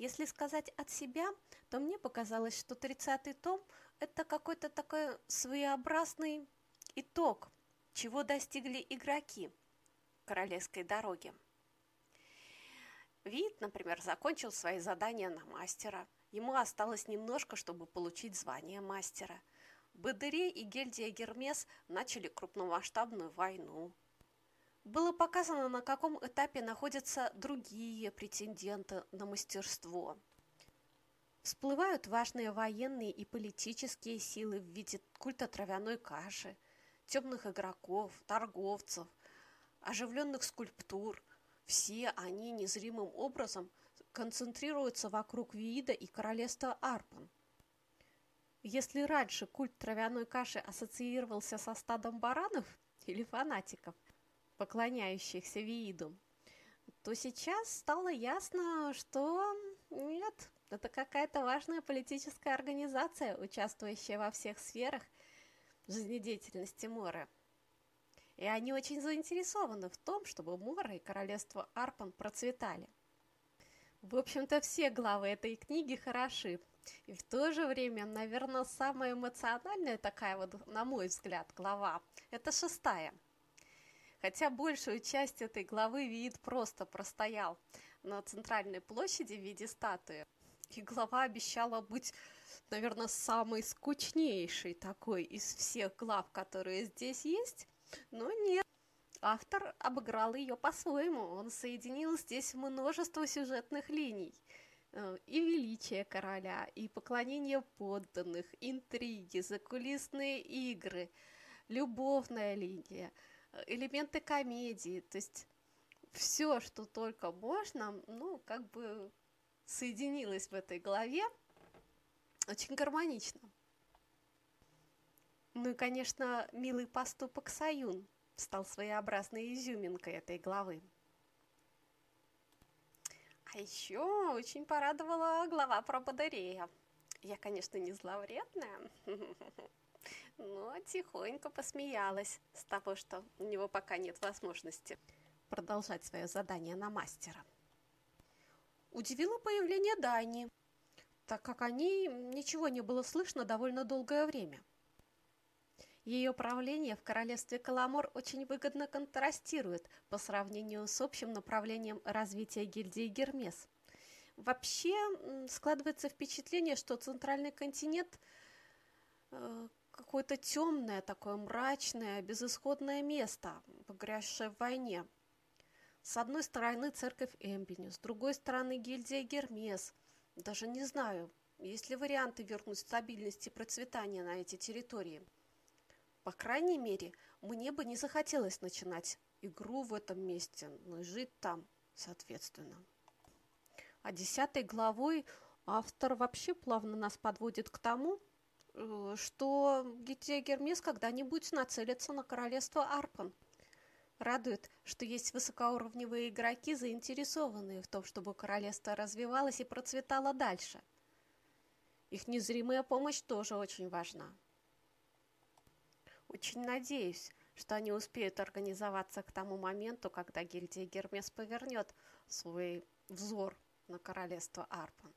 Если сказать от себя, то мне показалось, что 30-й том – это какой-то такой своеобразный итог, чего достигли игроки королевской дороги. Вид, например, закончил свои задания на мастера. Ему осталось немножко, чтобы получить звание мастера. Бадыре и гильдия Гермес начали крупномасштабную войну. Было показано, на каком этапе находятся другие претенденты на мастерство. Всплывают важные военные и политические силы в виде культа травяной каши, темных игроков, торговцев, оживленных скульптур. Все они незримым образом концентрируются вокруг Виида и королевства Арпан. Если раньше культ травяной каши ассоциировался со стадом баранов или фанатиков – поклоняющихся Вииду, то сейчас стало ясно, что нет, это какая-то важная политическая организация, участвующая во всех сферах жизнедеятельности Мора. И они очень заинтересованы в том, чтобы Мора и королевство Арпан процветали. В общем-то, все главы этой книги хороши. И в то же время, наверное, самая эмоциональная такая вот, на мой взгляд, глава – это шестая – Хотя большую часть этой главы вид просто простоял на центральной площади в виде статуи. И глава обещала быть, наверное, самой скучнейшей такой из всех глав, которые здесь есть. Но нет. Автор обыграл ее по-своему. Он соединил здесь множество сюжетных линий. Э, и величие короля, и поклонение подданных, интриги, закулисные игры, любовная линия – элементы комедии, то есть все, что только можно, ну, как бы соединилось в этой главе очень гармонично. Ну и, конечно, милый поступок Саюн стал своеобразной изюминкой этой главы. А еще очень порадовала глава про Бадарея. Я, конечно, не зловредная, но тихонько посмеялась с того, что у него пока нет возможности продолжать свое задание на мастера. Удивило появление Дани, так как о ней ничего не было слышно довольно долгое время. Ее правление в королевстве Каламор очень выгодно контрастирует по сравнению с общим направлением развития гильдии Гермес. Вообще складывается впечатление, что центральный континент э, какое-то темное, такое мрачное, безысходное место, погрязшее в войне. С одной стороны церковь Эмбини, с другой стороны гильдия Гермес. Даже не знаю, есть ли варианты вернуть стабильность и процветание на эти территории. По крайней мере, мне бы не захотелось начинать игру в этом месте, но и жить там, соответственно. А десятой главой автор вообще плавно нас подводит к тому, что Гития Гермес когда-нибудь нацелится на королевство Арпан. Радует, что есть высокоуровневые игроки, заинтересованные в том, чтобы королевство развивалось и процветало дальше. Их незримая помощь тоже очень важна. Очень надеюсь, что они успеют организоваться к тому моменту, когда гильдия Гермес повернет свой взор на королевство Арпан.